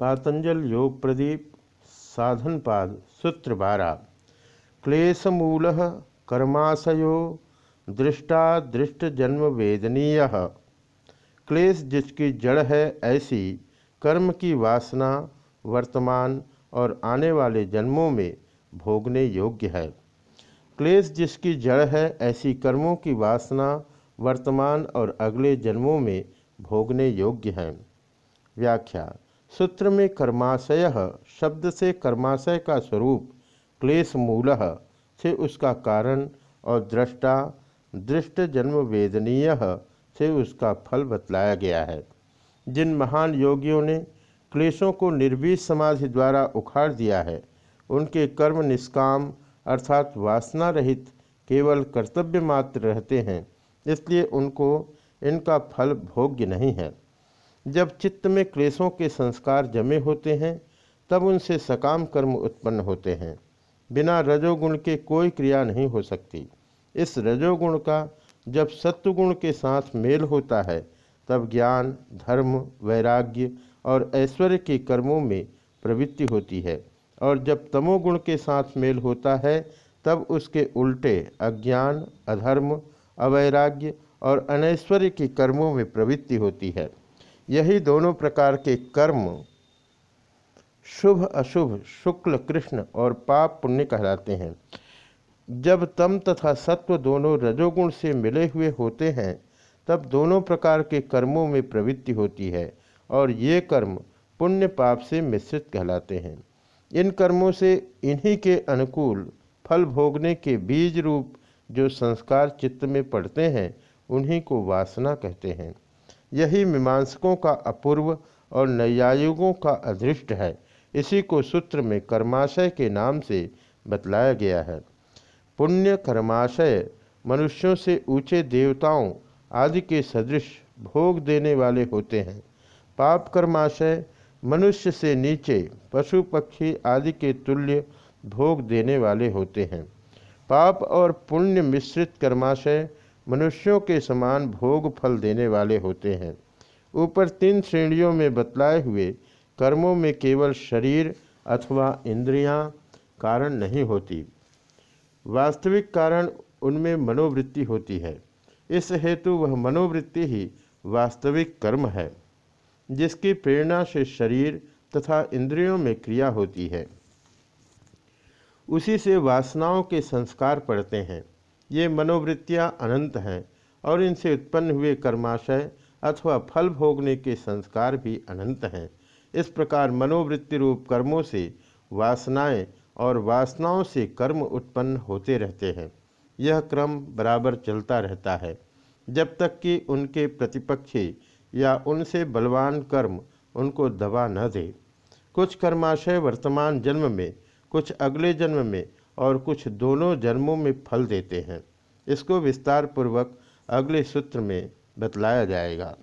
पातंजल योग प्रदीप, साधनपाद सूत्र बारह क्लेशमूल कर्माशयो दृष्टा दृष्ट जन्म वेदनीय क्लेश जिसकी जड़ है ऐसी, कर्म की वासना, वर्तमान और आने वाले जन्मों में भोगने योग्य है। क्लेश जिसकी जड़ है ऐसी, कर्मों की वासना, वर्तमान और अगले जन्मों में भोगने योग्य है। व्याख्या सूत्र में कर्माशय शब्द से कर्माशय का स्वरूप क्लेश मूल से उसका कारण और दृष्टा दृष्ट जन्म वेदनीय से उसका फल बतलाया गया है। जिन महान योगियों ने क्लेशों को निर्वीज समाधि द्वारा उखाड़ दिया है, उनके कर्म निष्काम अर्थात वासना रहित केवल कर्तव्य मात्र रहते हैं, इसलिए उनको इनका फल भोग्य नहीं है। जब चित्त में क्लेशों के संस्कार जमे होते हैं, तब उनसे सकाम कर्म उत्पन्न होते हैं। बिना रजोगुण के कोई क्रिया नहीं हो सकती। इस रजोगुण का जब सत्वगुण के साथ मेल होता है, तब ज्ञान, धर्म, वैराग्य और ऐश्वर्य के कर्मों में प्रवृत्ति होती है। और जब तमोगुण के साथ मेल होता है, तब उसके उल्टे अज्ञान, अधर्म, अवैराग्य और अनैश्वर्य के कर्मों में प्रवृत्ति होती है। यही दोनों प्रकार के कर्म शुभ अशुभ शुक्ल कृष्ण और पाप पुण्य कहलाते हैं। जब तम तथा सत्व दोनों रजोगुण से मिले हुए होते हैं, तब दोनों प्रकार के कर्मों में प्रवृत्ति होती है और ये कर्म पुण्य पाप से मिश्रित कहलाते हैं। इन कर्मों से इन्हीं के अनुकूल फल भोगने के बीज रूप जो संस्कार चित्त में पड़ते हैं, उन्हीं को वासना कहते हैं। यही मीमांसकों का अपूर्व और नैयायुगों का अदृष्ट है। इसी को सूत्र में कर्माशय के नाम से बतलाया गया है। पुण्य कर्माशय मनुष्यों से ऊँचे देवताओं आदि के सदृश भोग देने वाले होते हैं। पाप कर्माशय मनुष्य से नीचे पशु पक्षी आदि के तुल्य भोग देने वाले होते हैं। पाप और पुण्य मिश्रित कर्माशय मनुष्यों के समान भोग फल देने वाले होते हैं। ऊपर तीन श्रेणियों में बतलाए हुए कर्मों में केवल शरीर अथवा इंद्रियाँ कारण नहीं होती। वास्तविक कारण उनमें मनोवृत्ति होती है। इस हेतु वह मनोवृत्ति ही वास्तविक कर्म है, जिसकी प्रेरणा से शरीर तथा इंद्रियों में क्रिया होती है। उसी से वासनाओं के संस्कार पड़ते हैं। ये मनोवृत्तियाँ अनंत हैं और इनसे उत्पन्न हुए कर्माशय अथवा फल भोगने के संस्कार भी अनंत हैं। इस प्रकार मनोवृत्ति रूप कर्मों से, वासनाएँ और वासनाओं से कर्म उत्पन्न होते रहते हैं। यह क्रम बराबर चलता रहता है। जब तक कि उनके प्रतिपक्षी या उनसे बलवान कर्म उनको दबा न दे। कुछ कर्माशय वर्तमान जन्म में, कुछ अगले जन्म में और कुछ दोनों जन्मों में फल देते हैं। इसको विस्तार पूर्वक अगले सूत्र में बतलाया जाएगा।